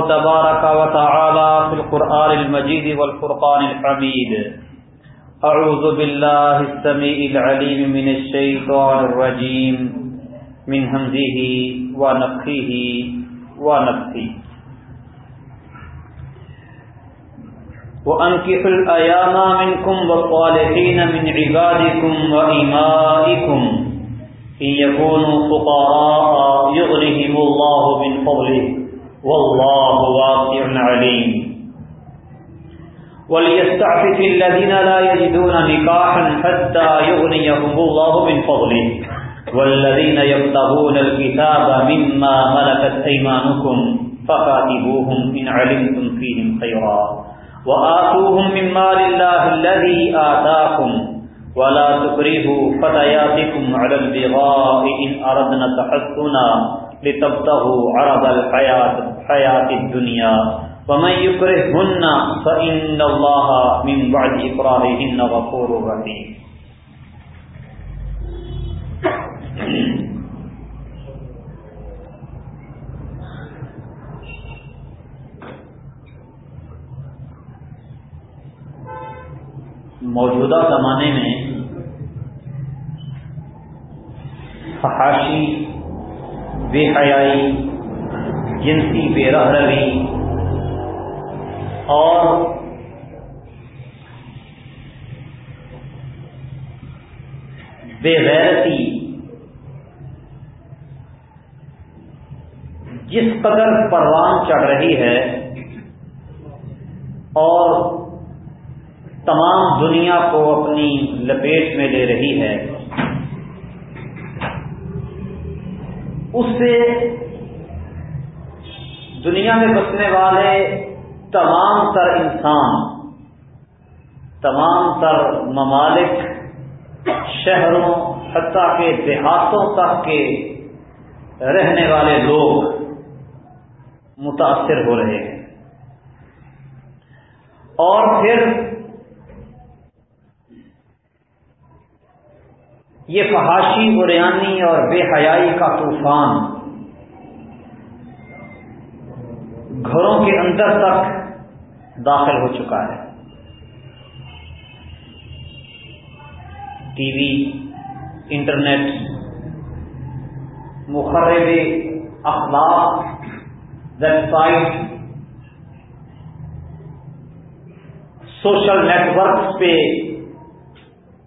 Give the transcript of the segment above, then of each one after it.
تبارك وتعالى في القرآن المجيد والفرقان الحميد أعوذ بالله السميع العليم من الشيطان الرجيم من همزه ونفخه ونفثه وأنكحوا الأيام منكم والصالحين من عبادكم وإمائكم إن يكونوا فقراء يغنهم الله من فضله والله واسع عليم وليستعفف الذين لا يجدون نكاحا حتى يغنيهم الله من فضله. والذين يبتغون الكتاب مما ملكت أيمانكم فكاتبوهم إن علمتم فيهم خيرا. وآتوهم من مال الله الذي آتاكم. ولا تكرهوا فتياتكم على البغاء إن أردنا تحسنا. لتبتغوا عرض ومن فإن الله من بعد غفور رحيم موجودہ زمانے میں فحاشی بے حیائی، جنسی بے رہ روی اور بے غیرتی، جس قدر پروان چڑھ رہی ہے اور تمام دنیا کو اپنی لپیٹ میں لے رہی ہے۔ اس سے دنیا میں بسنے والے تمام تر انسان، تمام تر ممالک، شہروں، حتیٰ کے دیہاتوں تک کے رہنے والے لوگ متاثر ہو رہے ہیں۔ اور پھر یہ فحاشی، اریانی اور بے حیائی کا طوفان۔ گھروں کے اندر تک داخل ہو چکا ہے۔ ٹی وی، انٹرنیٹ، مخرب اخلاق ویب سائٹ سوشل نیٹورکس پہ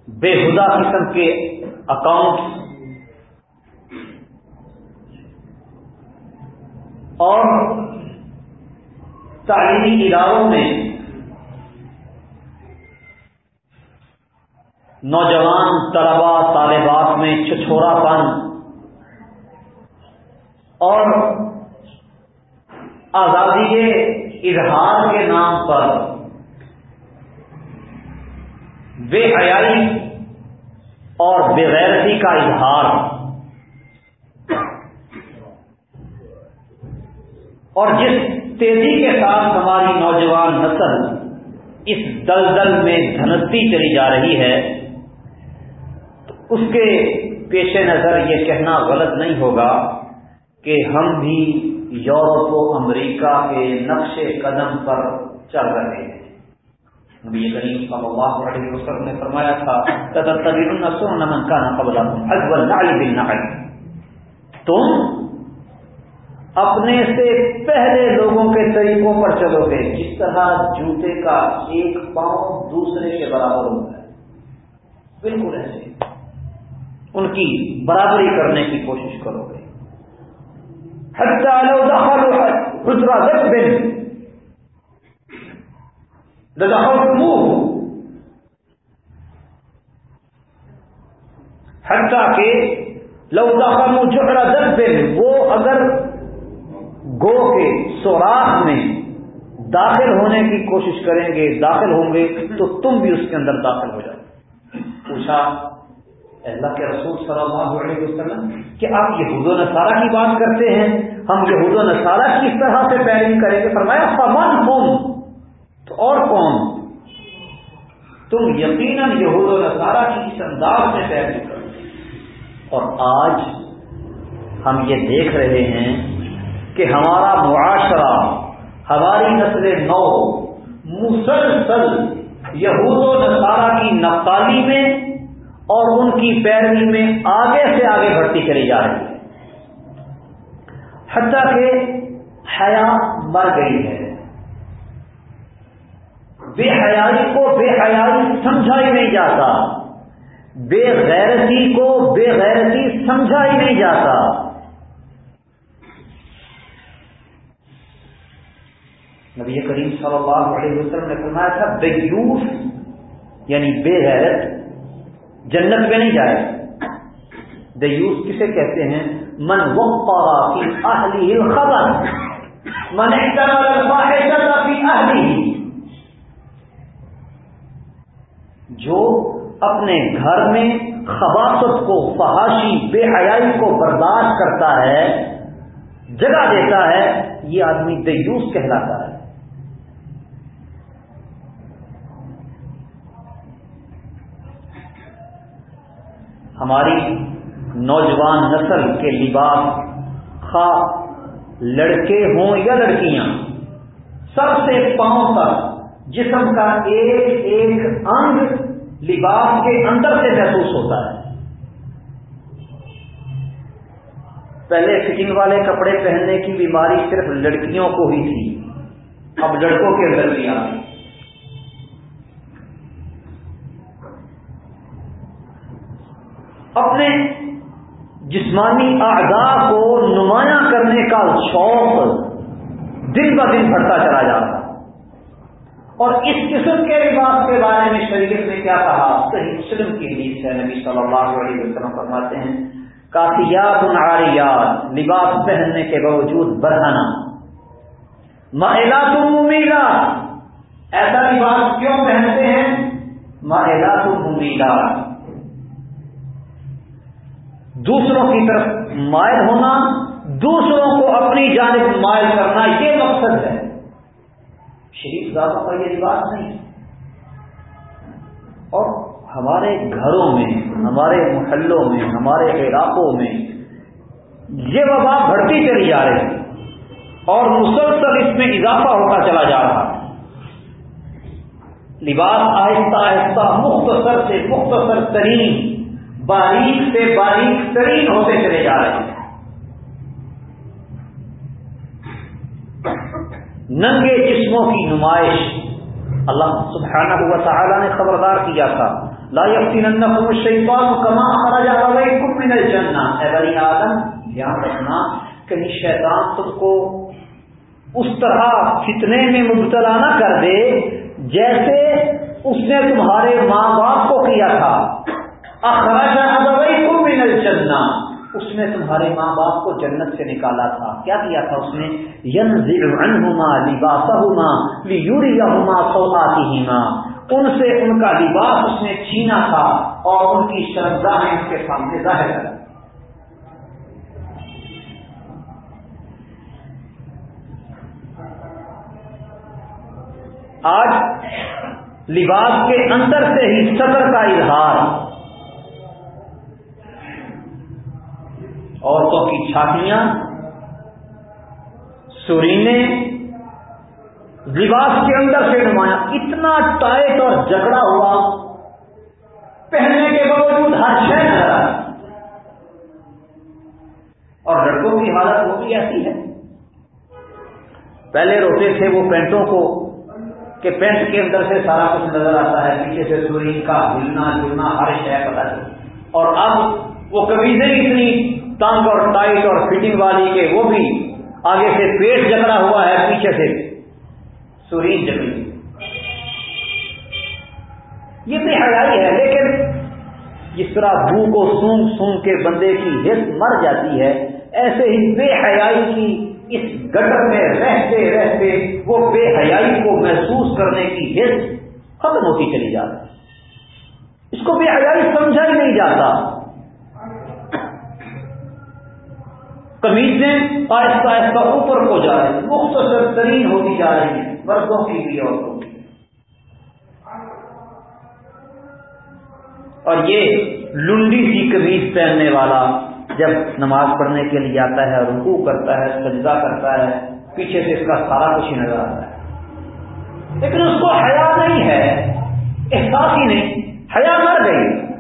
بےحدہ قسم کے اکاؤنٹ اور تعلیمی اداروں میں نوجوان طلبا طالبات میں چھچھورا پن اور آزادی کے اظہار کے نام پر بے حیائی اور بےغیرتی کا اظہار۔ اور جس تیزی کے ساتھ ہماری نوجوان نسل اس دلدل میں دھنستی چلی جا رہی ہے تو اس کے پیش نظر یہ کہنا غلط نہیں ہوگا کہ ہم بھی یورپ و امریکہ کے نقش قدم پر چل رہے ہیں۔ نبی کریم صلی اللہ علیہ وسلم نے فرمایا تھا من كان قبلكم حزب النعل بالنعل تم اپنے سے پہلے لوگوں کے طریقوں پر چلو گے جس طرح جوتے کا ایک پاؤں دوسرے کے برابر ہوتا ہے۔ بالکل ایسے۔ ان کی برابری کرنے کی کوشش کرو گے۔ بن حتیٰ کہ لو دخلوا جحر ذب وہ اگر گو کے سوراخ میں داخل ہونے کی کوشش کریں گے، داخل ہوں گے، تو تم بھی اس کے اندر داخل ہو جائے پوچھا، اللہ کے رسول صلی اللہ علیہ وسلم، کہ آپ یہود و نصارہ کی بات کرتے ہیں؟ ہم یہود و نصارہ کس طرح سے پیروی کریں گے۔ فرمایا، فمن ہوں تو اور کون؟ تم یقیناً یہود و نصارہ کی اس انداز میں پیروی کرو اور آج ہم یہ دیکھ رہے ہیں کہ ہمارا معاشرہ، ہماری نسل نو مسلسل یہود و نصارہ کی نقالی میں اور ان کی پیروی میں آگے سے آگے بڑھتی چلی جا رہی ہے۔ حتیٰ کہ حیا مر گئی ہے۔ بے حیائی کو بے حیائی سمجھا ہی نہیں جاتا۔ بے غیرتی کو بے غیرتی سمجھا ہی نہیں جاتا۔ نبی کریم صلی اللہ علیہ وسلم نے فرمایا تھا، بے یوس یعنی بے غیرت، جنت میں نہیں جائے۔ دیوس کسے کہتے ہیں؟ من فی اہلی الخبر۔ من فی اہلی جو اپنے گھر میں خباست کو، فحاشی، بے حیائی کو برداشت کرتا ہے، جگہ دیتا ہے، یہ آدمی دیوس کہلاتا ہے۔ ہماری نوجوان نسل کے لباس خواہ لڑکے ہوں یا لڑکیاں، سب سے پاؤں تک جسم کا ایک ایک انگ لباس کے اندر سے محسوس ہوتا ہے۔ پہلے فٹنگ والے کپڑے پہننے کی بیماری صرف لڑکیوں کو ہی تھی، اب لڑکوں کے اندر بھی آ گئی۔ اپنے جسمانی اعضاء کو نمایاں کرنے کا شوق دن ب دن بڑھتا چلا جاتا اور اس قسم کے لباس کے بارے میں شریعت نے کیا کہا؟ صحیح مسلم کی حدیث ہے۔ نبی صلی اللہ علیہ وسلم فرماتے ہیں کافیات ناریات لباس پہننے کے باوجود بڑھانا مائلات ممیلات۔ ایسا لباس کیوں پہنتے ہیں؟ مائلات ممیلات۔ دوسروں کی طرف مائل ہونا، دوسروں کو اپنی جانب مائل کرنا یہ مقصد ہے۔ شریف ذاتوں کا یہ لباس نہیں۔ اور ہمارے گھروں میں، ہمارے محلوں میں، ہمارے علاقوں میں یہ وبا بڑھتی چلی جا رہی اور مسلسل اس میں اضافہ ہوتا چلا جا رہا لباس آہستہ آہستہ مختصر سے مختصر ترین، باریک سے باریک ترین ہوتے چلے جا رہے ہیں۔ ننگے جسموں کی نمائش۔ اللہ سبحانہ ہوا تعالی نے خبردار کیا تھا۔ لا شیطان کما خرج علیکم من الجنہ۔ اے بنی آدم دھیان رکھنا کہیں شیطان تم کو اس طرح فتنے میں مبتلا نہ کر دے جیسے اس نے تمہارے ماں باپ کو کیا تھا۔ اخراج من الجنہ۔ اس نے تمہارے ماں باپ کو جنت سے نکالا تھا۔ کیا کیا تھا اس نے؟ عنہما لباسہما لیریہما سوآتہما ان سے ان کا لباس اس نے چھینا تھا اور ان کی شرمگاہیں اس کے سامنے ظاہر کر آج لباس کے اندر سے ہی صدر کا اظہار۔ عورتوں کی چھاتیاں سورینے لباس کے اندر سے نمایاں اتنا ٹائٹ اور جھگڑا ہوا، پہننے کے باوجود ہر شہر نظر اور لڑکوں کی حالت وہ بھی ایسی ہے۔ پہلے روتے تھے وہ پینٹوں کو، کہ پینٹ کے اندر سے سارا کچھ نظر آتا ہے، پیچھے سے سورین کا ہلنا جلنا، ہر شہر پتا چلے اور اب وہ کبھی سے اتنی تنگ اور ٹائٹ اور فٹنگ والی کے وہ بھی آگے سے پیٹ جکڑا ہوا ہے، پیچھے سے سورین جکڑی۔ یہ بھی حیائی ہے، لیکن جس طرح بو کو سونگ سونگ کے بندے کی حص مر جاتی ہے، ایسے ہی بے حیائی کی اس گٹر میں رہتے رہتے وہ بے حیائی کو محسوس کرنے کی حص ختم ہوتی چلی جاتی۔ اس کو بے حیائی سمجھا ہی نہیں جاتا۔ کمیزیں آہستہ آہستہ اوپر کو جا رہی ہیں۔ مختصر ترین ہوتی جا رہی ہیں مردوں کی بھی عورتوں کی۔ اور یہ لنڈی سی کمیز پہننے والا جب نماز پڑھنے کے لیے آتا ہے، رکوع کرتا ہے، سجدہ کرتا ہے، پیچھے سے اس کا سارا کچھ نظر آتا ہے۔ لیکن اس کو حیا نہیں ہے، احساس ہی نہیں، حیا مر گئی۔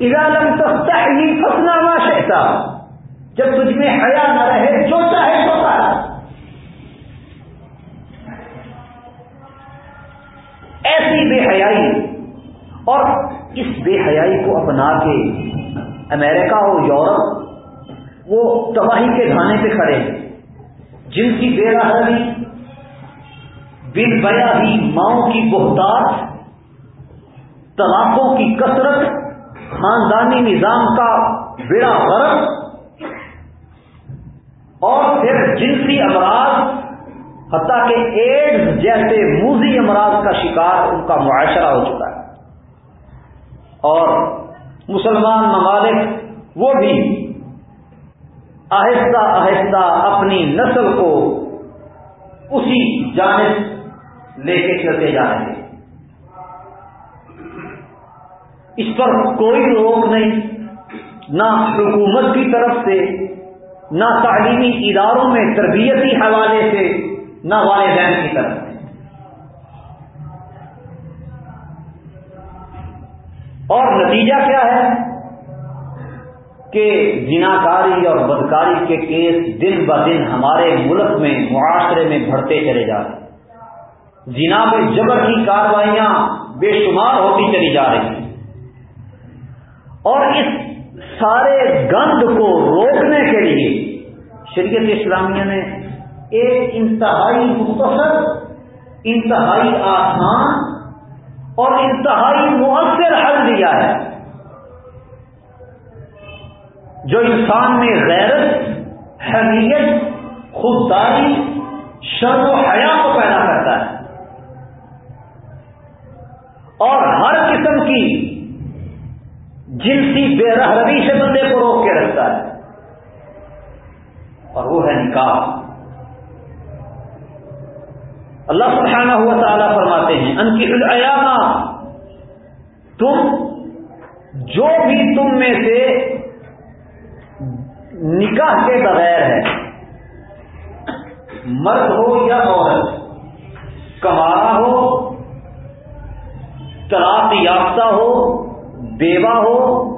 ارادم تفتہ ہی فسنا وا شہتا جب تجھ میں حیا نہ رہے جو چاہے تو ایسی بے حیائی اور اس بے حیائی کو اپنا کے امریکہ ہو یورپ وہ تباہی کے گھانے پہ کھڑے۔ جن کی بے راہی بن بیا ہی ماؤں کی بہتات طلاقوں کی کثرت، خاندانی نظام کا بیڑا غرق اور پھر جنسی امراض، حتیٰ کہ ایڈز جیسے موزی امراض کا شکار ان کا معاشرہ ہو چکا ہے۔ اور مسلمان ممالک وہ بھی آہستہ آہستہ اپنی نسل کو اسی جانب لے کے چلتے جا رہے ہیں۔ اس پر کوئی روک نہیں، نہ حکومت کی طرف سے نہ تعلیمی اداروں میں تربیتی حوالے سے، نہ والدین کی طرف سے۔ اور نتیجہ کیا ہے؟ کہ جناکاری اور بدکاری کے کیس دن ب دن ہمارے ملک میں معاشرے میں بڑھتے چلے جا رہے جنا میں جبر کی کاروائیاں بے شمار ہوتی چلی جا رہی ہیں۔ اور اس سارے گند کو روکنے کے لیے شریعت اسلامیہ نے ایک انتہائی مختصر، انتہائی آسان اور انتہائی مؤثر حل دیا ہے۔ جو انسان میں غیرت، حمیت، خودداری شر و حیا کو پیدا کرتا ہے اور ہر قسم کی جنسی بے رحری سے بندے کو روک کے رکھتا ہے۔ اور وہ ہے نکاح۔ اللہ سبحانہ ہوا تعالیٰ فرماتے ہیں ان کی تم جو بھی تم میں سے نکاح کے بغیر ہے، مرد ہو یا عورت کمارا ہو، طلاق یافتہ ہو بیوہ ہو،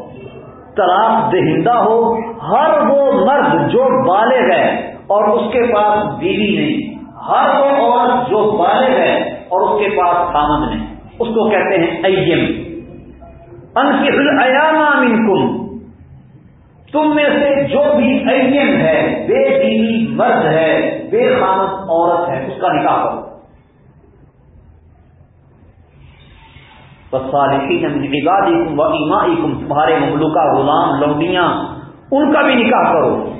طلاق دہندہ ہو، ہر وہ مرد جو بالغ ہے اور اس کے پاس بیوی نہیں، ہر وہ عورت جو بالغ ہے اور اس کے پاس خامد نہیں۔ اس کو کہتے ہیں ایم۔ ان کی منکم۔ تم میں سے جو بھی ایم ہے، بے بیوی مرد ہے، بے خامد عورت ہے، اس کا نکاح کرو۔ بس من عبادکم و ایمائکم، تمہارے مملوکہ غلام لوڈیاں ان کا بھی نکاح کرو۔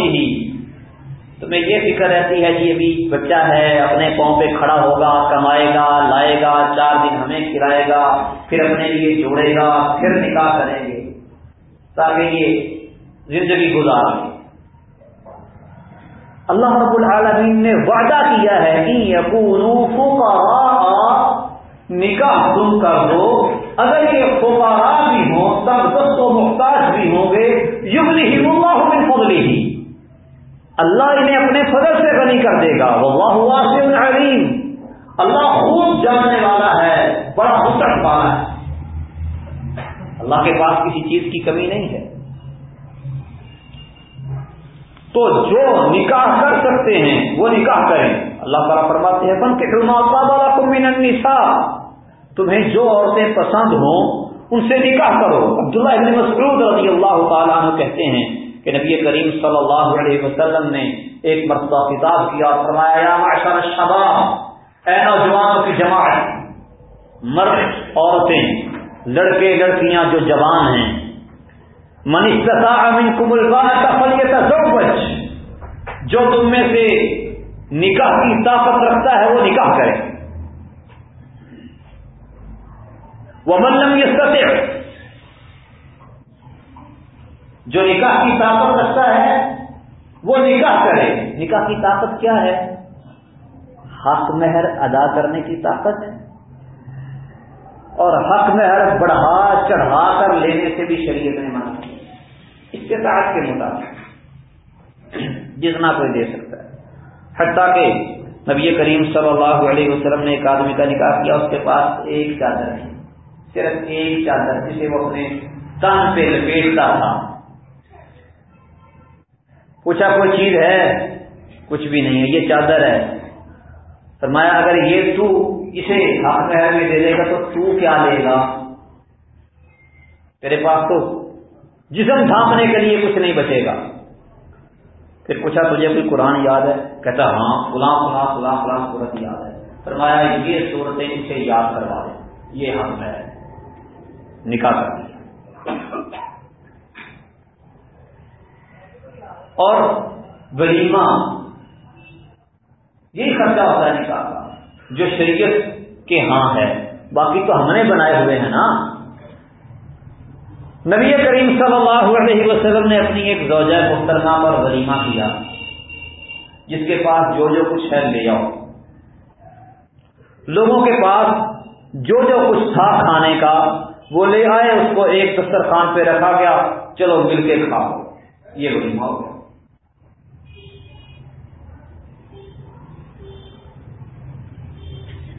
ہی تمہیں یہ فکر رہتی ہے کہ ابھی بچہ ہے، اپنے پاؤں پہ کھڑا ہوگا، کمائے گا، لائے گا، چار دن ہمیں کھلائے گا، پھر اپنے لیے جوڑے گا، پھر نکاح کریں گے۔ تاکہ یہ زندگی گزار۔ لیں اللہ رب العالمین نے وعدہ کیا ہے کہ نکاح تم کر دو۔ اگر یہ فقارا بھی ہوں تب دست و محتاج بھی ہوں گے یغنی ہی اللہ من فضلی ہی اللہ انہیں اپنے فضل سے غنی کر دے گا۔ واللہ واسع علیم۔ اللہ خوب جاننے والا ہے، بڑا حسن والا ہے۔ اللہ کے پاس کسی چیز کی کمی نہیں ہے۔ تو جو نکاح کر سکتے ہیں، وہ نکاح کریں۔ اللہ تعالیٰ فرماتے ہیں بن کے من النساء۔ تمہیں جو عورتیں پسند ہوں، ان سے نکاح کرو۔ عبداللہ ابن مسعود رضی اللہ تعالیٰ عنہ کہتے ہیں کہ نبی کریم صلی اللہ علیہ وسلم نے ایک مرتبہ خطاب کیا اور فرمایا، یا معشر الشباب، اے نوجوانوں کی جماعت، مرد، عورتیں، لڑکے، لڑکیاں جو جوان ہیں من استطاع منکم الباء فلیتزوج، جو تم میں سے نکاح کی طاقت رکھتا ہے وہ نکاح کرے۔ وہ ملم یہ جو نکاح کی طاقت رکھتا ہے وہ نکاح کرے۔ نکاح کی طاقت کیا ہے؟ حق مہر ادا کرنے کی طاقت ہے۔ اور حق مہر بڑھا چڑھا کر لینے سے بھی شریعت نے مانا اس کے ساتھ کے مطابق، جتنا کوئی دے سکتا ہے۔ حتیٰ کہ نبی کریم صلی اللہ علیہ وسلم نے ایک آدمی کا نکاح کیا، اس کے پاس ایک چادر ہے صرف ایک چادر، جسے وہ اپنے تن پہ لپیٹتا تھا۔ پوچھا، کوئی چیز ہے؟ کچھ بھی نہیں ہے، یہ چادر ہے۔ فرمایا، اگر یہ تو اسے ہاتھ میں دے دے گا، تو تو کیا لے گا؟ تیرے پاس تو جسم ڈھانپنے کے لیے کچھ نہیں بچے گا۔ پھر پوچھا، تجھے کوئی قرآن یاد ہے؟ کہتا ہاں فلاں فلاں فلاں فلاں صورت یاد ہے۔ فرمایا، یہ صورتیں اسے یاد کروا دیں یہ حق ہے۔ نکاح کر دیا اور ولیمہ، یہی خرچہ ہوتا ہے نکاح کا، جو شریعت کے ہاں ہے۔ باقی تو ہم نے بنائے ہوئے ہیں نا۔ نبی کریم صلی اللہ علیہ وسلم نے اپنی ایک زوجہ محترمہ پر ولیمہ کیا جس کے پاس جو جو کچھ ہے لے آؤ۔ لوگوں کے پاس جو جو کچھ تھا کھانے کا، وہ لے آئے، اس کو ایک دسترخوان پہ رکھا گیا، چلو مل کے کھاؤ۔ یہ ولیمہ ہو گیا۔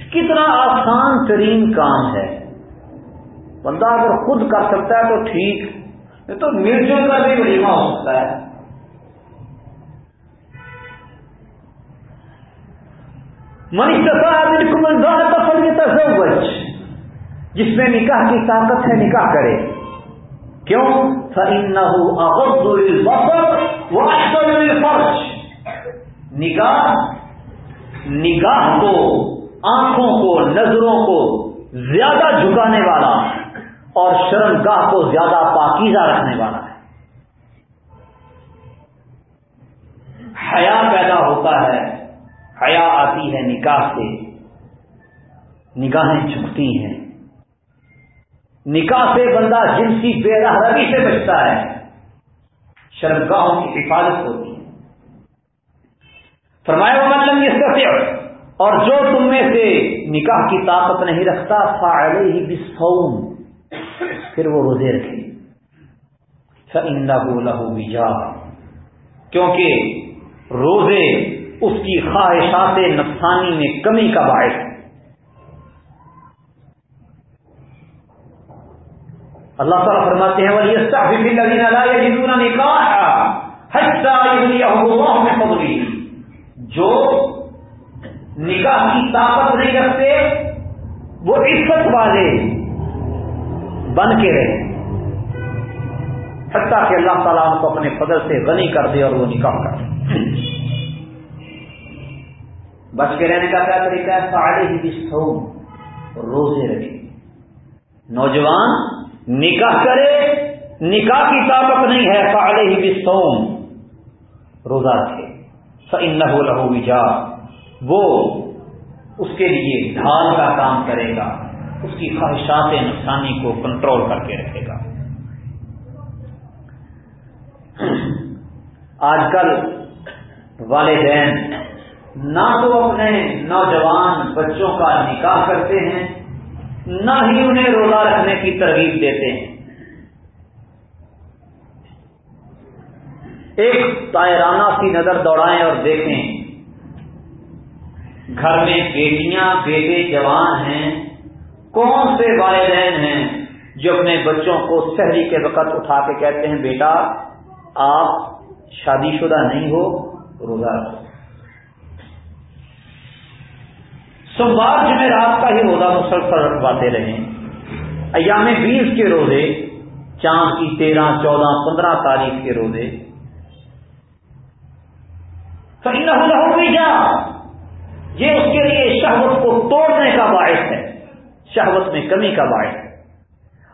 کتنا آسان ترین کام ہے۔ بندہ اگر خود کر سکتا ہے تو ٹھیک، نہیں تو مرچوں کا بھی ولیمہ ہو سکتا ہے۔ تفریح جس میں نکاح کی طاقت ہے نکاح کرے۔ کیوں؟ نکاح نگاہ کو، آنکھوں کو، نظروں کو زیادہ جھکانے والا۔ اور شرم گاہ کو زیادہ پاکیزہ رکھنے والا ہے۔ حیا پیدا ہوتا ہے، حیا آتی ہے نکاح سے۔ نگاہیں جھکتی ہیں۔ نکاح سے بندہ جنسی بے روی سے بچتا ہے۔ شرمگاہوں کی حفاظت ہوتی ہے۔ فرمایا مطلب یہ سب اور جو تم میں سے نکاح کی طاقت نہیں رکھتا فائدے ہی بسوم پھر وہ روزے رکھے۔ لہو لہو جا کیونکہ روزے اس کی خواہشات نفسانی میں کمی کا باعث ہے اللہ تعالیٰ فرماتے ہیں وہ یہ نکاح جو نکاح کی طاقت نہیں رکھتے، وہ عزت والے بن کے رہے۔ حتیٰ کہ اللہ تعالیٰ ان کو اپنے فضل سے غنی کر دے اور وہ نکاح کر دے۔ بچ کے رہنے کا کیا طریقہ ہے؟ ساڑھے ہی سو روزے رکھے۔ نوجوان نکاح کرے، نکاح کی طاقت نہیں ہے ساڑھے ہی سوم روزہ رکھے۔ سن لہو وجا وہ اس کے لیے ڈھال کا کام کرے گا۔ اس کی خواہشات نقصانی کو کنٹرول کر کے رکھے گا۔ آج کل والدین نہ تو اپنے نوجوان بچوں کا نکاح کرتے ہیں، نہ ہی انہیں روزہ رکھنے کی ترغیب دیتے ہیں۔ ایک تائرانہ سی نظر دوڑائیں اور دیکھیں۔ گھر میں بیٹیاں، بیٹے جوان ہیں۔ کون سے والدین ہیں جو اپنے بچوں کو شہری کے وقت اٹھا کے کہتے ہیں، بیٹا، آپ شادی شدہ نہیں ہو، روزہ رکھو سوموار جمعرات کا ہی روزہ مسلسل رکھواتے رہے ایام بیس کے روزے، چاند کی تیرہ، چودہ، پندرہ تاریخ کے روزے۔ بھی جا یہ اس کے لیے شہوت کو توڑنے کا باعث ہے۔ شہوت میں کمی کا باعث۔ ہے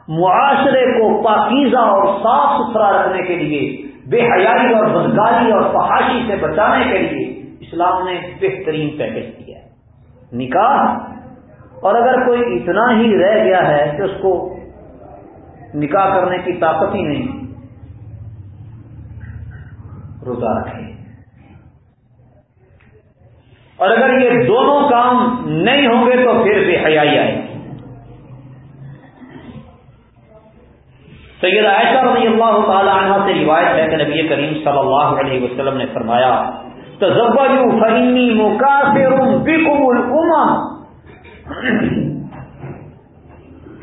معاشرے کو پاکیزہ اور صاف ستھرا رکھنے کے لیے، بے حیائی اور بدکاری اور فحاشی سے بچانے کے لیے اسلام نے بہترین پیکج دیا ہے۔ نکاح، اور اگر کوئی اتنا ہی رہ گیا ہے کہ اس کو نکاح کرنے کی طاقت ہی نہیں، روزہ رکھے۔ اور اگر یہ دونوں کام نہیں ہوں گے تو پھر بے حیائی آئے گی سید عائشہ رضی اللہ تعالی عنہ سے روایت ہے کہ نبی کریم صلی اللہ علیہ وسلم نے فرمایا، تزوجوا فإني مكافر بكم الأمم.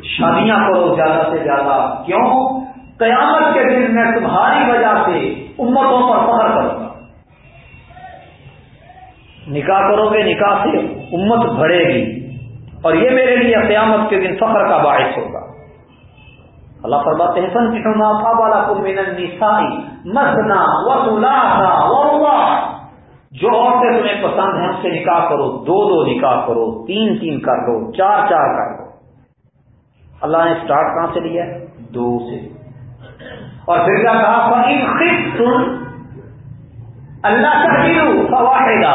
شادیاں کرو زیادہ سے زیادہ۔ کیوں؟ قیامت کے دن میں تمہاری وجہ سے امتوں پر فخر کروں گا۔ نکاح کرو گے، نکاح سے امت بڑھے گی اور یہ میرے لیے قیامت کے دن فخر کا باعث ہوگا۔ اللہ فرماتے ہیں سن کشما والا کو مین نسائی مسنا وسلا جو عورتیں تمہیں پسند ہیں اس سے نکاح کرو، دو دو نکاح کرو، تین تین کر لو چار چار کر لو اللہ نے اسٹارٹ کہاں سے لیا دو سے۔ اور پھر کیا کہا؟ تم اللہ کا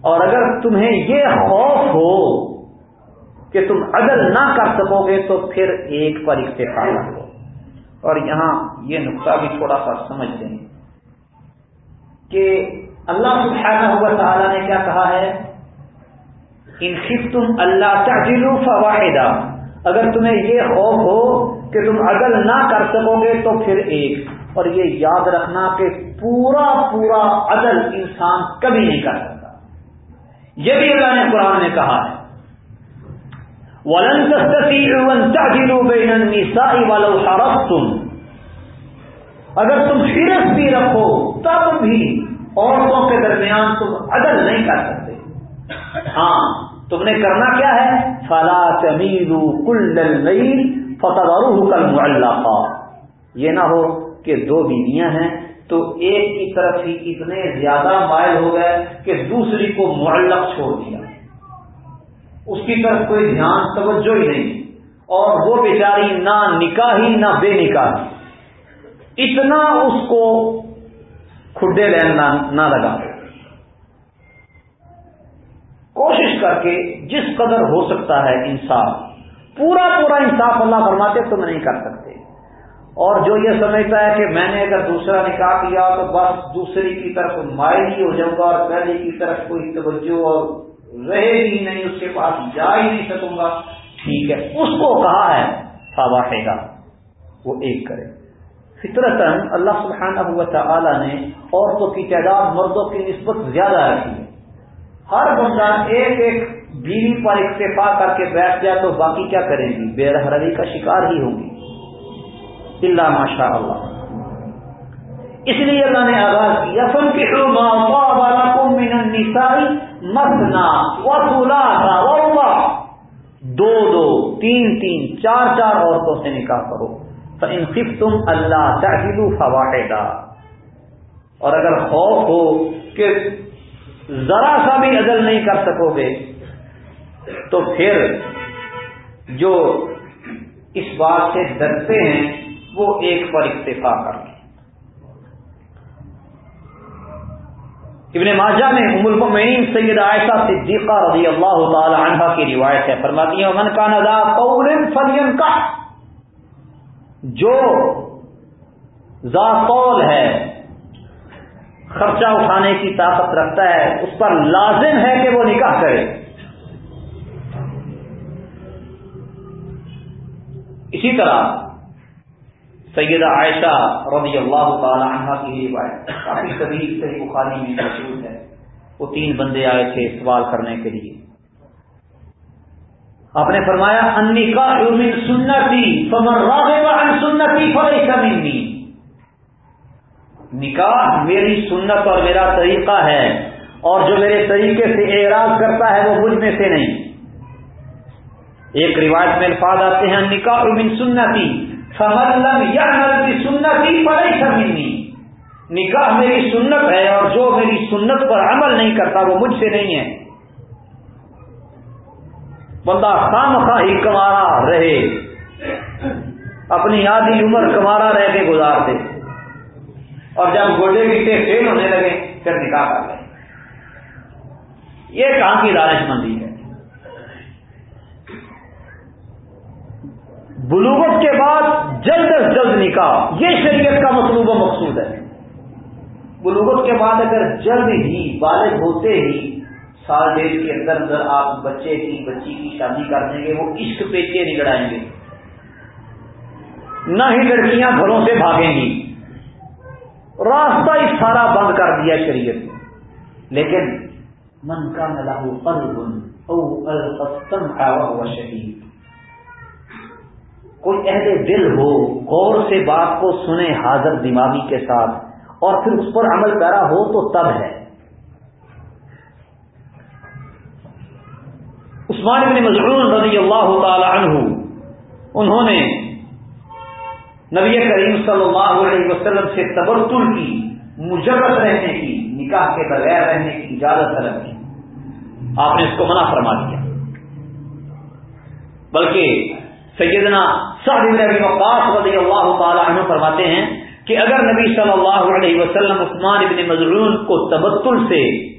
اور اگر تمہیں یہ خوف ہو کہ تم عدل نہ کر سکو گے تو پھر ایک پر اکتفا کر لو اور یہاں یہ نقطہ بھی تھوڑا سا سمجھ لیں۔ کہ اللہ سبحانہ ہوا تعالیٰ نے کیا کہا ہے؟ ان خف تم اللہ تعجلو فواہدہ اگر تمہیں یہ خوف ہو کہ تم عدل نہ کر سکو گے تو پھر ایک۔ اور یہ یاد رکھنا کہ پورا پورا عدل انسان کبھی نہیں کر سکتا۔ یہ بھی اللہ نے قرآن میں کہا ہے۔ تم اگر تم فیرس بھی رکھو تب بھی عورتوں کے درمیان تم عدل نہیں کر سکتے۔ ہاں تم نے کرنا کیا ہے؟ فلا تمیلو کل فتح کل اللہ یہ نہ ہو کہ دو بیویاں ہیں، تو ایک کی طرف ہی اتنے زیادہ مائل ہو گئے کہ دوسری کو معلق چھوڑ دیا۔ اس کی طرف کوئی دھیان، توجہ ہی نہیں۔ اور وہ بیچاری نہ نکاحی، نہ بے نکاح اتنا اس کو کھڈے لینا نہ لگا۔ کوشش کر کے جس قدر ہو سکتا ہے انصاف۔ پورا پورا انصاف اللہ فرماتے تم نہیں کر سکتے۔ اور جو یہ سمجھتا ہے کہ میں نے اگر دوسرا نکاح کیا تو بس دوسری کی طرف مائل ہی ہو جاؤں گا اور پہلے کی طرف کوئی توجہ اور رہے ہی نہیں، اس کے پاس جا ہی نہیں سکوں گا۔ ٹھیک ہے، اس کو کہا ہے فاواہے گا، وہ ایک کرے۔ فطرت اللہ سبحانہ ہوا تعالی نے عورتوں کی تعداد مردوں کی نسبت زیادہ رکھی ہے۔ ہر بندہ ایک ایک بیوی پر اکتفا کر کے بیٹھ جائے تو باقی کیا کریں گی؟ بے رحروی کا شکار ہی ہوگی اللہ ماشاء اللہ۔ اس لیے اللہ نے آغاز کیا فن کے والا کو مین مسنا و دو دو، تین تین، چار چار عورتوں سے نکاح کرو۔ تو ان تم اللہ چاہیلو فواہدہ اور اگر خوف ہو کہ ذرا سا بھی عدل نہیں کر سکو گے، تو پھر جو اس بات سے ڈرتے ہیں، وہ ایک پر اکتفا کر لیں ابن ماجہ میں ام المؤمنین سید عائشہ صدیقہ رضی اللہ تعالی عنہ کی روایت ہے، فرماتی ہیں من کا ندا قول فلین کا جو ذا قول ہے، خرچہ اٹھانے کی طاقت رکھتا ہے، اس پر لازم ہے کہ وہ نکاح کرے۔ اسی طرح سیدہ عائشہ رضی اللہ تعالی عنہ کی روایت کافی کبھی صحیح بخاری میں موجود ہے۔ وہ تین بندے آئے تھے سوال کرنے کے لیے۔ آپ نے فرمایا، انی کا سنتی فمر عن سنتی فلئی سمنی نکاح میری سنت اور میرا طریقہ ہے، اور جو میرے طریقے سے اعراض کرتا ہے وہ مجھ میں سے نہیں۔ ایک روایت میں الفاظ آتے ہیں نکاح من سنتی یا کی سنت ہی پڑے سمجھنی نکاح میری سنت ہے اور جو میری سنت پر عمل نہیں کرتا وہ مجھ سے نہیں ہے۔ بندہ خام خواہ ہی کمارا رہے۔ اپنی آدھی عمر کمارا رہ کے گزار دے اور جب گوڈے گٹے فیل ہونے لگے، پھر نکاح کر لیں یہ کہاں کی دانش مندی ہے۔ بلوغت کے بعد جلد از جلد نکاح، یہ شریعت کا مطلوب و مقصود ہے۔ بلوغت کے بعد اگر جلد ہی بالغ ہوتے ہی سال ڈیڑھ کے اندر اندر آپ بچے کی بچی کی شادی کر دیں گے، وہ عشق پیچے نہیں لڑائیں گے۔ نہ ہی لڑکیاں گھروں سے بھاگیں گی۔ راستہ ہی سارا بند کر دیا شریعت لیکن من کا نلاح قلب او السمع وهو شہید۔ کوئی اہل دل ہو، غور سے بات کو سنے حاضر دماغی کے ساتھ، اور پھر اس پر عمل پیرا ہو تو تب ہے۔ عثمان بن مضرون رضی اللہ تعالی عنہ، انہوں نے نبی کریم صلی اللہ علیہ وسلم سے تبرتل کی، مجرد رہنے کی، نکاح کے بغیر رہنے کی اجازت طلب کی۔ آپ نے اس کو منع فرما دیا۔ بلکہ سیدنا سعد بن ابی وقاص رضی اللہ تعالی عنہ فرماتے ہیں کہ اگر نبی صلی اللہ علیہ وسلم عثمان ابن مظلون کو تبتل سے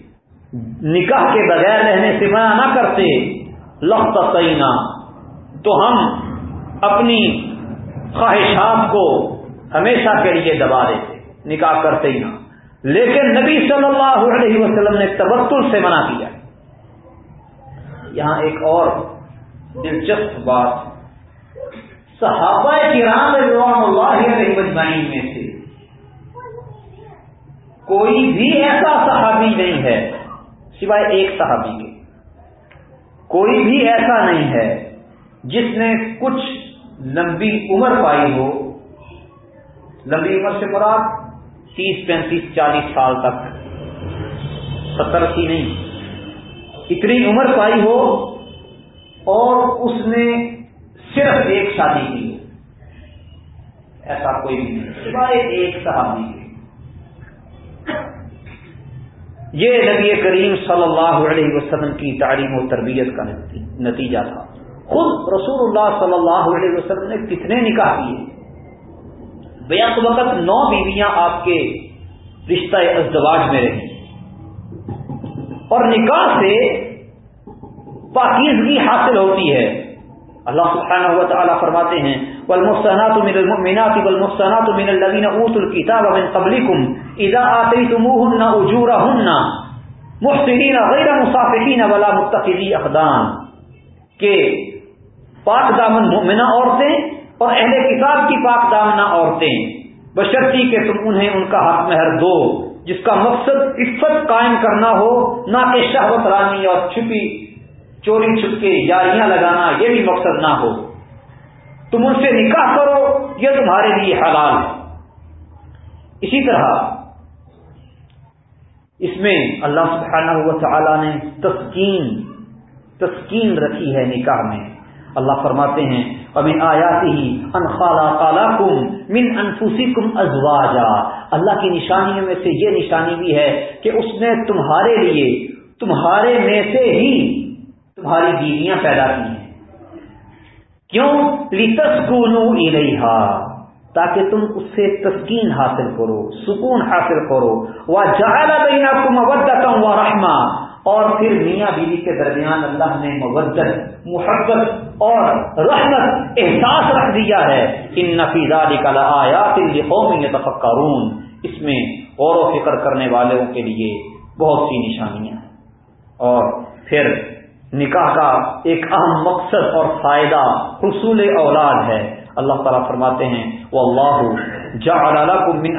نکاح کے بغیر رہنے سے منع نہ کرتے لخت سینا، تو ہم اپنی خواہشات کو ہمیشہ کے لیے دبا دیتے، نکاح کرتے ہی نہ۔ لیکن نبی صلی اللہ علیہ وسلم نے تبتل سے منع کیا۔ یہاں ایک اور دلچسپ بات صحابہ کرام رضوان اللہ علیہ مجمعین میں سے کوئی بھی ایسا صحابی نہیں ہے سوائے ایک صحابی کے۔ کوئی بھی ایسا نہیں ہے جس نے کچھ لمبی عمر پائی ہو۔ لمبی عمر سے مراد تیس، پینتیس، چالیس سال تک۔ ستر کی نہیں۔ اتنی عمر پائی ہو اور اس نے صرف ایک شادی کی ایسا کوئی بھی نہیں۔ سوائے ایک صحابی کے۔ یہ نبی کریم صلی اللہ علیہ وسلم کی تعلیم و تربیت کا نتیجہ تھا۔ خود رسول اللہ صلی اللہ علیہ وسلم نے کتنے نکاح کیے۔ بیک وقت نو بیویاں آپ کے رشتہ ازدواج میں رہی۔ اور نکاح سے پاکیزگی حاصل ہوتی ہے۔ اللہ سبحانہ و تعالیٰ فرماتے ہیں والمحصنات من المؤمنات والمحصنات من الذين اوتوا الكتاب من قبلكم اذا اتيتموهن اجورهن محسنين غير مصافحين ولا متخذي اخدان کہ پاک دامن مؤمنہ عورتیں اور اہل کتاب کی پاک دامنہ عورتیں، بشرطی کہ تم انہیں ان کا حق مہر دو، جس کا مقصد عفت قائم کرنا ہو، نہ کہ شہوت رانی اور چھپی چوری چھپکے یاریاں لگانا، یہ بھی مقصد نہ ہو۔ تم ان سے نکاح کرو، یہ تمہارے لیے حلال ہے۔ اسی طرح اس میں اللہ سبحانہ ہوا تعالی نے تسکین تسکین رکھی ہے نکاح میں۔ اللہ فرماتے ہیں امن آیاتی ہی ان خالہ کالا کم من انفوسی کم ازواجا اللہ کی نشانیوں میں سے یہ نشانی بھی ہے کہ اس نے تمہارے لیے، تمہارے میں سے ہی تمہاری بیویاں پیدا کی ہیں۔ کیوں؟ لتسکونو الیہا تاکہ تم اس سے تسکین حاصل کرو، سکون حاصل کرو۔ وہ جہاں بینکم مودتا و رحمہ اور پھر میاں بیوی کے درمیان اللہ نے مودت، محبت اور رحمت، احساس رکھ دیا ہے۔ ان نفیزہ نکالا آیا قوم تفکرون اس میں غور و فکر کرنے والوں کے لیے بہت سی نشانیاں۔ اور پھر نکاح کا ایک اہم مقصد اور فائدہ حصول اولاد ہے۔ اللہ تعالیٰ فرماتے ہیں وہ اللہ جا من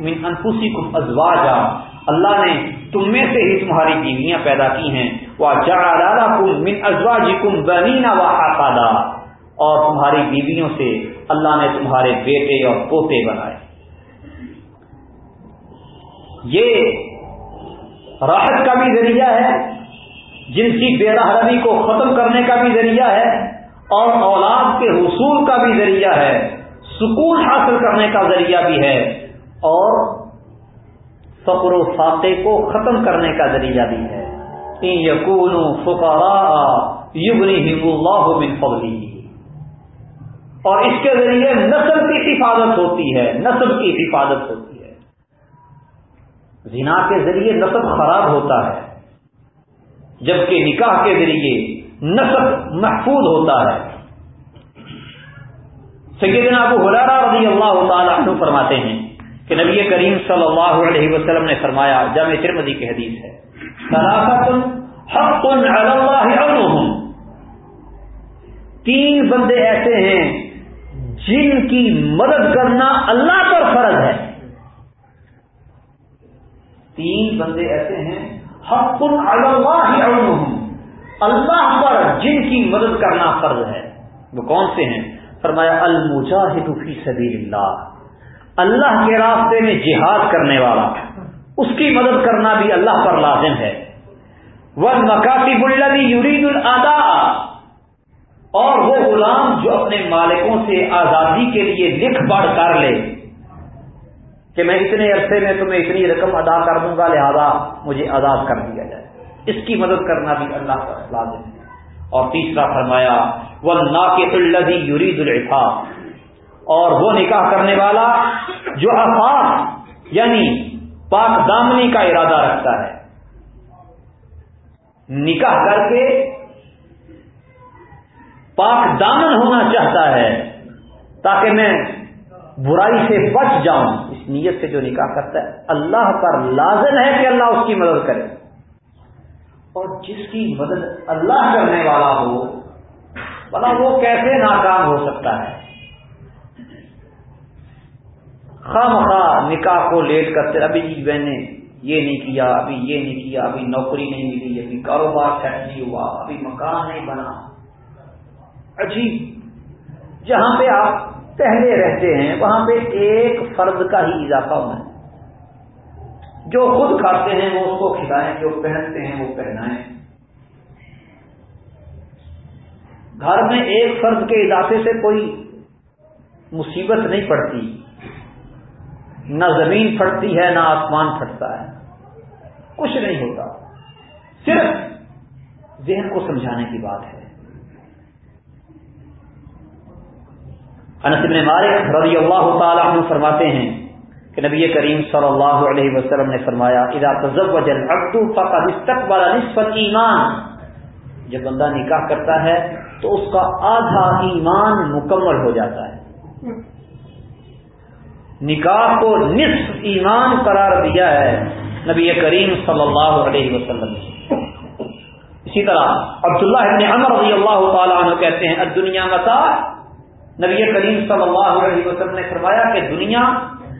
من انفوسی کم ازواجا۔ اللہ نے تم میں سے ہی تمہاری بیویاں پیدا کی ہیں۔ وہ جا کم من ازواجی کم بنینا و اور تمہاری بیویوں سے اللہ نے تمہارے بیٹے اور پوتے بنائے۔ یہ راحت کا بھی ذریعہ ہے۔ جنسی بے رحمی کو ختم کرنے کا بھی ذریعہ ہے اور اولاد کے حصول کا بھی ذریعہ ہے، سکون حاصل کرنے کا ذریعہ بھی ہے اور فقر و فاتح کو ختم کرنے کا ذریعہ بھی ہے۔ یقون اللہ فضلی اور اس کے ذریعے نسل کی حفاظت ہوتی ہے نسل کی حفاظت ہوتی ہے۔ زنا کے ذریعے نسل خراب ہوتا ہے۔ جبکہ نکاح کے ذریعے نصب محفوظ ہوتا ہے۔ سیدنا ابو حرارہ رضی اللہ تعالیٰ عنہ فرماتے ہیں کہ نبی کریم صلی اللہ علیہ وسلم نے فرمایا، جامع ترمدی کی حدیث ہے حق تین بندے ایسے ہیں جن کی مدد کرنا اللہ پر فرض ہے۔ تین بندے ایسے ہیں حق اللہ اللہ پر جن کی مدد کرنا فرض ہے، وہ کون سے ہیں؟ فرمایا، المجاہد فی سبیل اللہ۔ اللہ کے راستے میں جہاد کرنے والا، اس کی مدد کرنا بھی اللہ پر لازم ہے۔ وہ مکاتی بلدی یورید الادا اور وہ غلام جو اپنے مالکوں سے آزادی کے لیے لکھ پڑھ کر لے۔ کہ میں اتنے عرصے میں تمہیں اتنی رقم ادا کر دوں گا، لہذا مجھے آزاد کر دیا جائے۔ اس کی مدد کرنا بھی اللہ کا لازم ہے۔ اور تیسرا فرمایا وہ نا کے الدی اور وہ نکاح کرنے والا جو افاق یعنی پاک دامنی کا ارادہ رکھتا ہے، نکاح کر کے پاک دامن ہونا چاہتا ہے، تاکہ میں برائی سے بچ جاؤں۔ اس نیت سے جو نکاح کرتا ہے، اللہ پر لازم ہے کہ اللہ اس کی مدد کرے۔ اور جس کی مدد اللہ کرنے والا ہو بلا وہ کیسے ناکام ہو سکتا ہے؟ خام خواہ نکاح کو لیٹ کرتے ابھی جی میں نے یہ نہیں کیا، ابھی یہ نہیں کیا، ابھی نوکری نہیں ملی، ابھی کاروبار سیٹ نہیں ہوا، ابھی مکان نہیں بنا۔ عجیب۔ جہاں پہ آپ پہلے رہتے ہیں، وہاں پہ ایک فرد کا ہی اضافہ ہونا ہے۔ جو خود کھاتے ہیں، وہ اس کو کھلائیں، جو پہنتے ہیں، وہ پہنائیں۔ گھر میں ایک فرد کے اضافے سے کوئی مصیبت نہیں پڑتی۔ نہ زمین پھٹتی ہے، نہ آسمان پھٹتا ہے۔ کچھ نہیں ہوتا۔ صرف ذہن کو سمجھانے کی بات ہے۔ انس بن مالک رضی اللہ تعالیٰ عنہ فرماتے ہیں کہ نبی کریم صلی اللہ علیہ وسلم نے فرمایا، اذا تزوج العبد فقد استقبل نصف ایمان جب بندہ نکاح کرتا ہے تو اس کا آدھا ایمان مکمل ہو جاتا ہے۔ نکاح کو نصف ایمان قرار دیا ہے نبی کریم صلی اللہ علیہ وسلم نے۔ اسی طرح عبداللہ ابن عمر رضی اللہ تعالیٰ عنہ کہتے ہیں دنیا متا نبی کریم صلی اللہ علیہ وسلم نے فرمایا کہ دنیا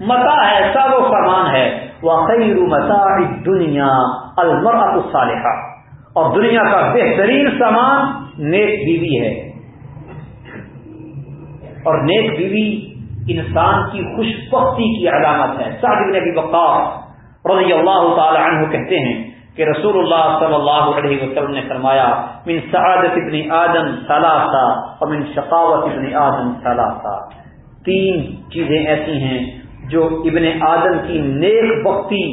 متا ہے، سب و فرمان ہے۔ وہ خیر متا دنیا المرات الصالحہ اور دنیا کا بہترین سامان نیک بیوی ہے۔ اور نیک بیوی انسان کی خوش بختی کی علامت ہے۔ سعد بن ابی وقاص رضی اللہ تعالی عنہ کہتے ہیں کہ رسول اللہ صلی اللہ علیہ وسلم نے فرمایا، من سعادت ابن آدم ثلاثہ اور من شقاوت ابن آدم ثلاثہ. تین چیزیں ایسی ہیں جو ابن آدم کی نیک بختی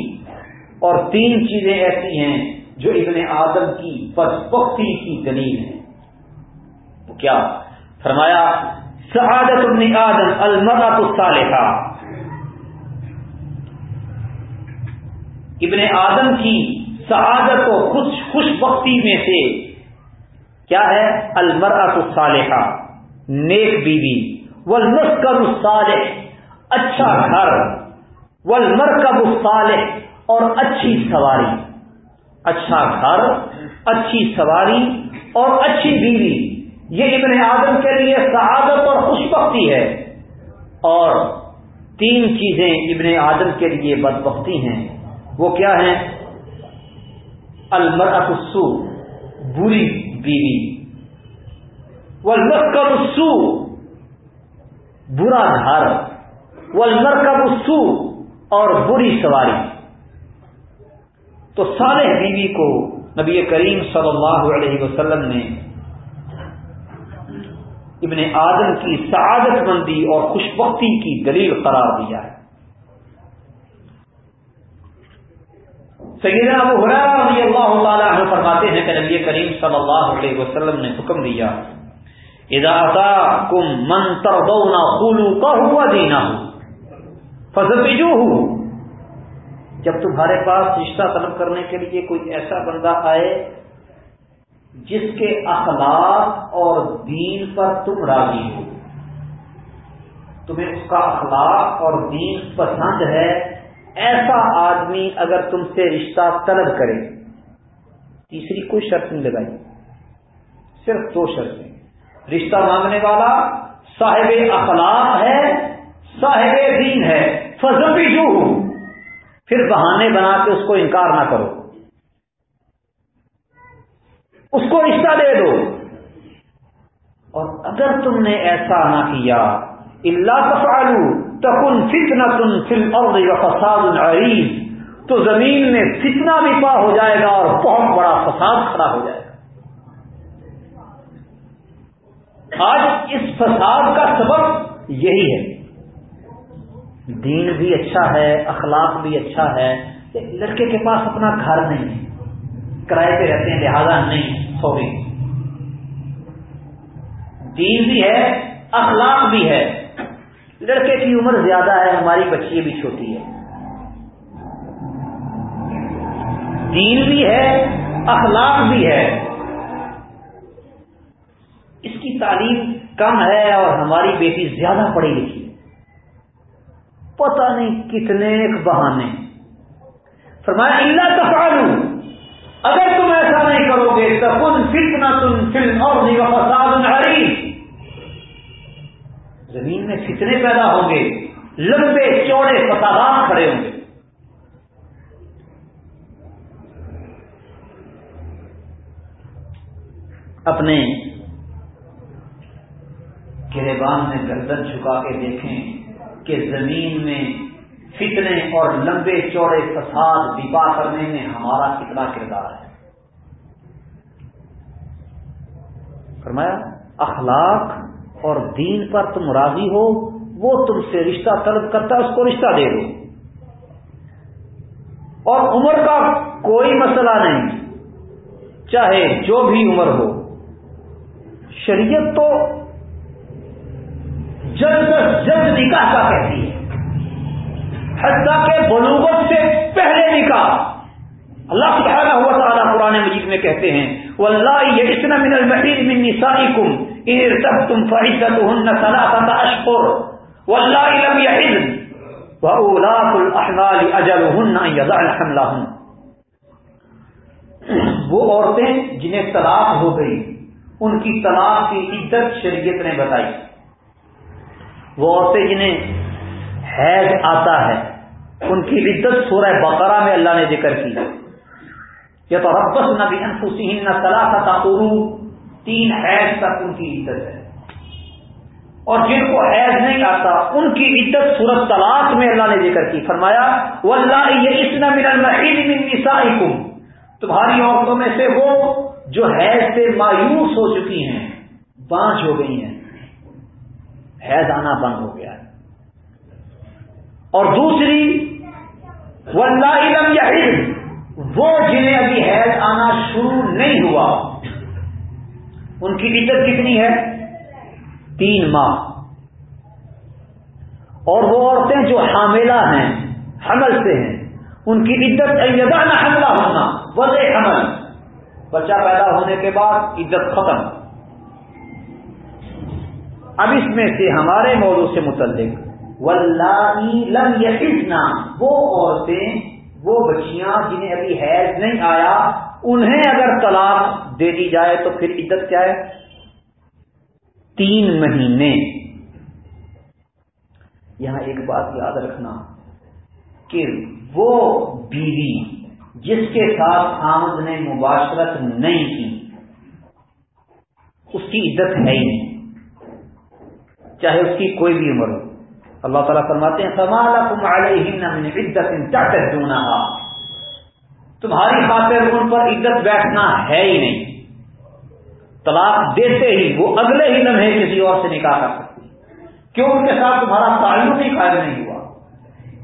اور تین چیزیں ایسی ہیں جو ابن آدم کی بدبختی کی دلیل ہے کیا؟ فرمایا، سعادت ابن آدم المرات الصالحہ. ابن آدم کی سعادت و خوش خوش بختی میں سے کیا ہے؟ المرات الصالحہ، نیک بیوی، والمسکن الصالح اچھا گھر، والمرکب الصالح، اور اچھی سواری۔ اچھا گھر، اچھی سواری، اور اچھی بیوی۔ یہ ابن آدم کے لیے سعادت اور خوش بختی ہے۔ اور تین چیزیں ابن آدم کے لیے بدبختی ہیں۔ وہ کیا ہے المرت السو بری بیوی والمرکب السو برا گھر والمرکب السو اور بری سواری. تو صالح بیوی کو نبی کریم صلی اللہ علیہ وسلم نے ابن آدم کی سعادت مندی اور خوشبختی کی دلیل قرار دیا ہے۔ سیدنا ابو رضی اللہ تعالی عنہ فرماتے ہیں کہ نبی کریم صلی اللہ علیہ وسلم نے حکم دیا، اذا اتاکم من ترضون خلقه فزوجوه. جب تمہارے پاس رشتہ طلب کرنے کے لیے کوئی ایسا بندہ آئے جس کے اخلاق اور دین پر تم راضی ہو، تمہیں اس کا اخلاق اور دین پسند ہے ایسا آدمی اگر تم سے رشتہ طلب کرے، تیسری کوئی شرط نہیں لگائی، صرف دو شرطیں رشتہ مانگنے والا صاحب اخلاق ہے، صاحب دین ہے فضل بھی جو پھر بہانے بنا کے اس کو انکار نہ کرو۔ اس کو رشتہ دے دو۔ اور اگر تم نے ایسا نہ کیا اللہ تفعلو تکن فتنا تن فل اور فساد عریض تو زمین میں فتنا بھی پا ہو جائے گا اور بہت بڑا فساد کھڑا ہو جائے گا۔ آج اس فساد کا سبب یہی ہے۔ دین بھی اچھا ہے، اخلاق بھی اچھا ہے لڑکے کے پاس اپنا گھر نہیں ہے۔ کرائے پہ رہتے ہیں، لہذا نہیں سوری دین بھی ہے، اخلاق بھی ہے۔ لڑکے کی عمر زیادہ ہے، ہماری بچی بھی چھوٹی ہے۔ دین بھی ہے، اخلاق بھی ہے۔ اس کی تعلیم کم ہے اور ہماری بیٹی زیادہ پڑھی لکھی پتہ نہیں کتنے بہانے۔ فرمایا اللہ تفعلوا۔ اگر تم ایسا نہیں کرو گے تو کن فتنا تم فلم اور فساد زمین میں فتنے پیدا ہوں گے، لمبے چوڑے فسادات کھڑے ہوں گے۔ اپنے گربان میں گردن چھکا کے دیکھیں کہ زمین میں فتنے اور لمبے چوڑے فساد دبا کرنے میں ہمارا کتنا کردار ہے۔ فرمایا، اخلاق اور دین پر تم راضی ہو، وہ تم سے رشتہ طلب کرتا ہے، اس کو رشتہ دے دو۔ اور عمر کا کوئی مسئلہ نہیں، چاہے جو بھی عمر ہو۔ شریعت تو جلد جلد نکاح کا کہتی ہے۔ حتیٰ کے بلوغت سے پہلے نکاح۔ اللہ سبحانہ ہوا تعالیٰ قرآن مجید میں کہتے ہیں وہ اللہ یہ اتنا من المحید من نسائی کم ار تب تم فائدت ہن صلاح اشخر وہ اللہ علم یعلم وَأُولَاقُ وہ عورتیں جنہیں طلاق ہو گئی، ان کی طلاق کی عدت شریعت نے بتائی۔ وہ عورتیں جنہیں حیض آتا ہے، ان کی عدت سورہ بقرہ میں اللہ نے ذکر کی۔ یا تو ربس نبی انفسین نہ طلاق تھا تین حیض تک ان کی عدت ہے۔ اور جن کو حیض نہیں آتا، ان کی عدت سورت طلاق میں اللہ نے ذکر کی۔ فرمایا وہ اللہ یہ تمہاری عورتوں میں سے وہ جو حیض سے مایوس ہو چکی ہیں بانچ ہو گئی ہیں۔ حیض آنا بند ہو گیا۔ اور دوسری ولہ علم یا علم وہ جنہیں ابھی حیض آنا شروع نہیں ہوا۔ ان کی عزت کتنی ہے؟ تین ماہ۔ اور وہ عورتیں جو حاملہ ہیں، حمل سے ہیں، ان کی عزت ایدا حملہ ہونا، وضع حمل۔ بچہ پیدا ہونے کے بعد عزت ختم۔ اب اس میں سے ہمارے موضوع سے متعلق لم یسنا وہ عورتیں، وہ بچیاں جنہیں ابھی حیض نہیں آیا انہیں اگر طلاق دے دی جائے تو پھر عزت کیا ہے؟ تین مہینے۔ یہاں ایک بات یاد رکھنا کہ وہ بیوی جس کے ساتھ آمد نے مباشرت نہیں کی، اس کی عزت ہے ہی نہیں۔ چاہے اس کی کوئی بھی عمر ہو۔ اللہ تعالیٰ فرماتے ہیں سمالا تم عدت عزت تمہاری خاطر ان پر عزت بیٹھنا ہے ہی نہیں۔ طلاق دیتے ہی وہ اگلے ہی لمحے کسی اور سے نکاح کر سکتی کیوں؟ ان کے ساتھ تمہارا تعلق ہی قائم نہیں ہوا۔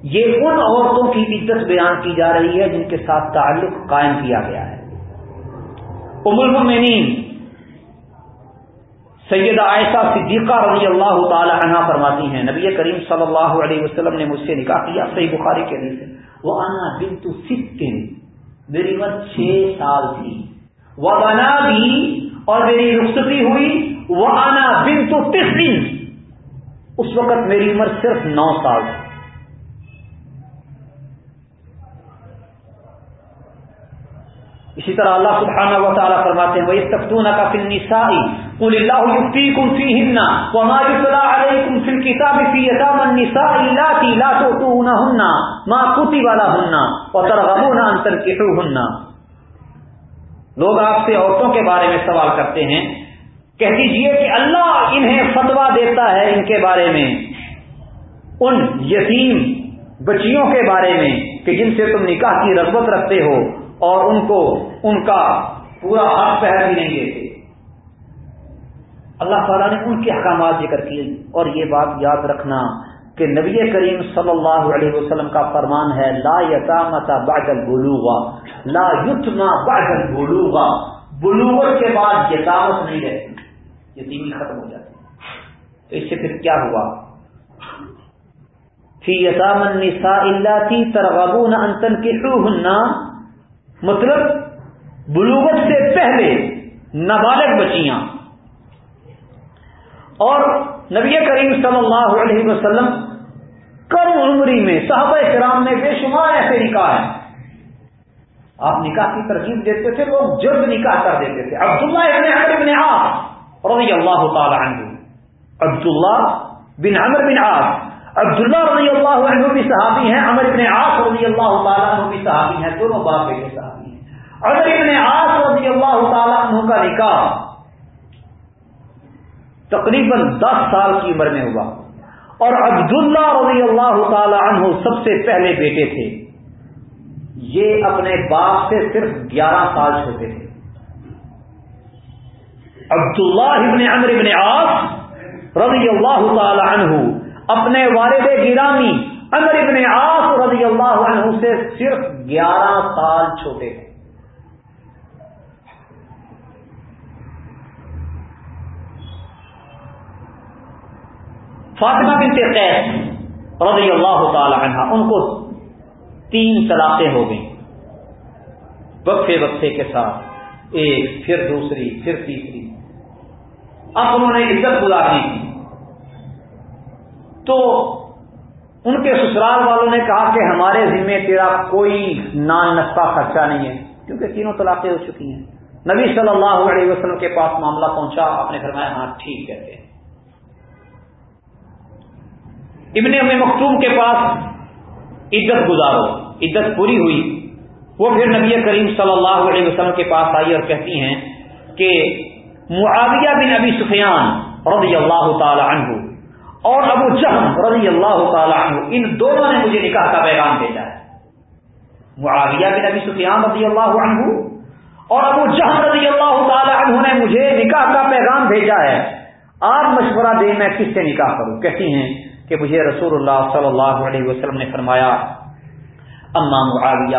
یہ ان عورتوں کی عزت بیان کی جا رہی ہے جن کے ساتھ تعلق قائم کیا گیا ہے۔ ام المؤمنین سید عائشہ صدیقہ رضی اللہ تعالی عنہ فرماتی ہیں، نبی کریم صلی اللہ علیہ وسلم نے مجھ سے نکاح کیا، صحیح بخاری کے لیے وہ آنا بن تو میری عمر چھ سال تھی۔ وہ بنا بھی اور میری رخصتی ہوئی۔ وہ آنا بن تو اس وقت میری عمر صرف نو سال تھی۔ اسی طرح اللہ سبحانہ و تعالیٰ فرماتے ہیں وہ تختون کا فل نسائی قل اللہ یفتی کم فی ہننا وما یطلع علیکم فی الکتاب فی یتام النساء اللاتی لا تؤتونہن ما کتب لہن وترغبون ان تنکحوہن لوگ آپ سے عورتوں کے بارے میں سوال کرتے ہیں، کہہ دیجیے کہ اللہ انہیں فتوا دیتا ہے ان کے بارے میں، ان یتیم بچیوں کے بارے میں، کہ جن سے تم نکاح کی رغبت رکھتے ہو اور ان کو ان کا پورا حق پہر بھی نہیں دیتے۔ اللہ تعالیٰ نے ان کے احکامات ذکر کیے۔ اور یہ بات یاد رکھنا کہ نبی کریم صلی اللہ علیہ وسلم کا فرمان ہے، لا یتامتا بعد البلوغا لا یتما بعد البلوغا بلوغت کے بعد یتامت نہیں رہتی یتیمی ختم ہو جاتی تو اس سے پھر کیا ہوا؟ فی یتام النساء اللہ ترغبون ان تنکحوہن۔ مطلب بلوغت سے پہلے نابالغ بچیاں۔ اور نبی کریم صلی اللہ علیہ وسلم کم عمری میں صحابہ کرام میں بے شمار ایسے نکاح ہیں۔ آپ نکاح کی ترکیب دیتے تھے، لوگ جلد نکاح کر دیتے تھے۔ عبداللہ ابن عمر بن عاص رضی اللہ تعالی عنہ۔ عبداللہ بن عمر بن عاص۔ عبداللہ رضی اللہ عنہ بھی صحابی ہیں، عمر بن عاص رضی اللہ تعالیٰ عنہ بھی صحابی ہیں۔ دونوں باپ بیٹے صحابی ہیں عمر بن عاص رضی اللہ تعالیٰ عنہ کا نکاح تقریباً دس سال کی عمر میں ہوا۔ اور عبداللہ رضی اللہ تعالی عنہ سب سے پہلے بیٹے تھے۔ یہ اپنے باپ سے صرف گیارہ سال چھوٹے تھے۔ عبداللہ ابن عمر ابن عاص رضی اللہ تعالی عنہ اپنے والد گرامی عمر ابن عاص رضی اللہ عنہ سے صرف گیارہ سال چھوٹے تھے۔ فاطمہ بنت قیس رضی اللہ تعالی عنہ، ان کو تین طلاقیں ہو گئیں۔ وقفے وقفے کے ساتھ، ایک، پھر دوسری، پھر تیسری۔ اب انہوں نے عزت گزارنی تھی۔ تو ان کے سسرال والوں نے کہا کہ ہمارے ذمے تیرا کوئی نان نسخہ خرچہ نہیں ہے، کیونکہ تینوں طلاقیں ہو چکی ہیں۔ نبی صلی اللہ علیہ وسلم کے پاس معاملہ پہنچا، آپ نے فرمایا ہاں ٹھیک کہتے ہیں ابن ام مختوم کے پاس عزت گزارو عزت پوری ہوئی۔ وہ پھر نبی کریم صلی اللہ علیہ وسلم کے پاس آئی اور کہتی ہیں کہ معاویہ بن ابی سفیان رضی اللہ تعالی عنہ اور ابو جہم رضی اللہ تعالی عنہ، ان دونوں نے مجھے نکاح کا پیغام بھیجا ہے۔ معاویہ بن ابی سفیان رضی اللہ عنہ اور ابو جہم رضی اللہ تعالی عنہ نے مجھے نکاح کا پیغام بھیجا ہے۔ آپ مشورہ دیں میں کس سے نکاح کروں؟ کہتی ہیں کہ مجھے رسول اللہ صلی اللہ علیہ وسلم نے فرمایا، اما معاویہ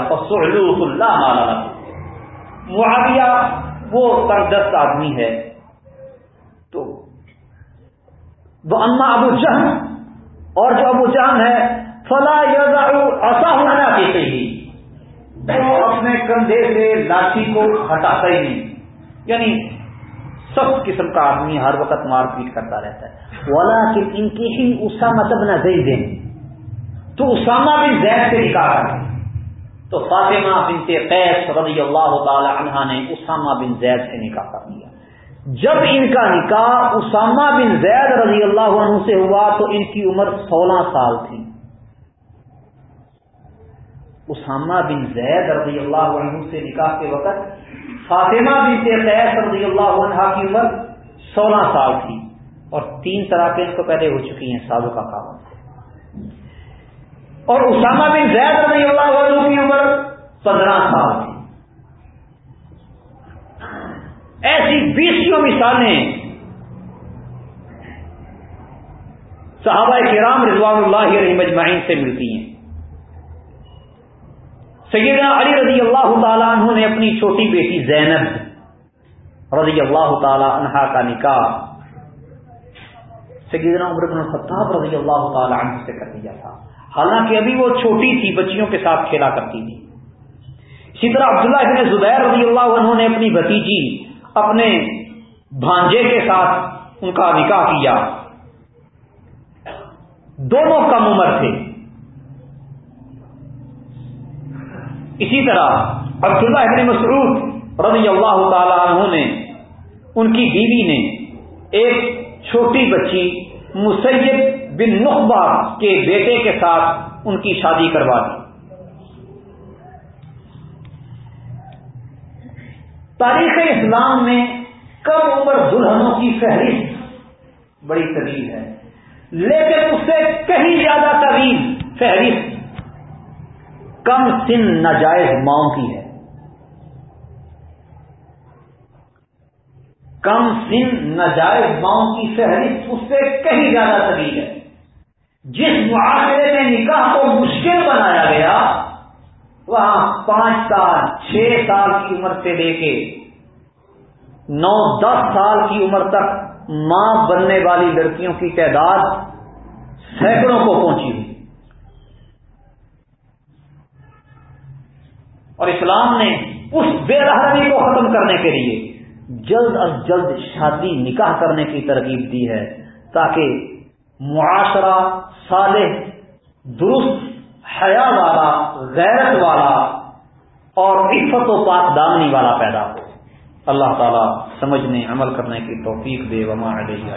اللہ معاویہ وہ تردست آدمی ہے۔ تو وہ اما ابو جہن اور جو ابو جہن ہے، فلا ایسا ہونا چاہتے ہی وہ اپنے کندھے سے لاٹھی کو ہٹاتا ہی نہیں۔ یعنی سخت قسم کا آدمی ہر وقت مار پیٹ کرتا رہتا ہے۔ والا کہ ان کی ہی اسامہ تب نہ دے دیں تو اسامہ بن زید سے نکاح کر تو فاطمہ بن قیس رضی اللہ تعالی عنہ نے اسامہ بن زید سے نکاح کر دیا۔ جب ان کا نکاح اسامہ بن زید رضی اللہ عنہ سے ہوا تو ان کی عمر سولہ سال تھی۔ اسامہ بن زید رضی اللہ عنہ سے نکاح کے وقت فاطمہ بھی قیس رضی اللہ عنہ کی عمر سولہ سال تھی اور تین طرح کے اس کو پہلے ہو چکی ہیں سالوں کا کام اور اسامہ بن زید رضی اللہ عنہ کی عمر پندرہ سال تھی۔ ایسی بیسوں مثالیں صحابہ کرام رضوان اللہ علیہ مجمعین سے ملتی ہیں۔ سیدنا علی رضی اللہ تعالیٰ عنہ نے اپنی چھوٹی بیٹی زینب رضی اللہ تعالی عنہ کا نکاح سیدنا عمر بن الخطاب رضی اللہ تعالی عنہ سے کر دیا تھا۔ حالانکہ ابھی وہ چھوٹی تھی، بچیوں کے ساتھ کھیلا کرتی تھی۔ اسی طرح عبداللہ ابن زبیر رضی اللہ عنہ نے اپنی بھتیجی اپنے بھانجے کے ساتھ ان کا نکاح کیا۔ دونوں کم عمر تھے۔ اسی طرح عبداللہ ابن مسعود رضی اللہ تعالی عنہ نے، ان کی بیوی نے ایک چھوٹی بچی مسید بن نخبہ کے بیٹے کے ساتھ ان کی شادی کروا دی۔ تاریخ اسلام میں کم عمر دلہنوں کی فہرست بڑی طویل ہے، لیکن اس سے کہیں زیادہ طویل فہرست کم سن ناجائز ماؤں کی ہے۔ کم سن ناجائز ماؤں کی فہرست اس سے کہیں زیادہ طویل ہے۔ جس معاشرے میں نکاح کو مشکل بنایا گیا، وہاں پانچ سال، چھ سال کی عمر سے لے کے نو، دس سال کی عمر تک ماں بننے والی لڑکیوں کی تعداد سینکڑوں کو پہنچی ہوئی اور اسلام نے اس بے رحمی کو ختم کرنے کے لیے جلد از جلد شادی نکاح کرنے کی ترغیب دی ہے تاکہ معاشرہ صالح، درست حیا والا، غیرت والا اور عفت و پاک دامنی والا پیدا ہو۔ اللہ تعالیٰ سمجھنے، عمل کرنے کی توفیق دے۔ وما علیہ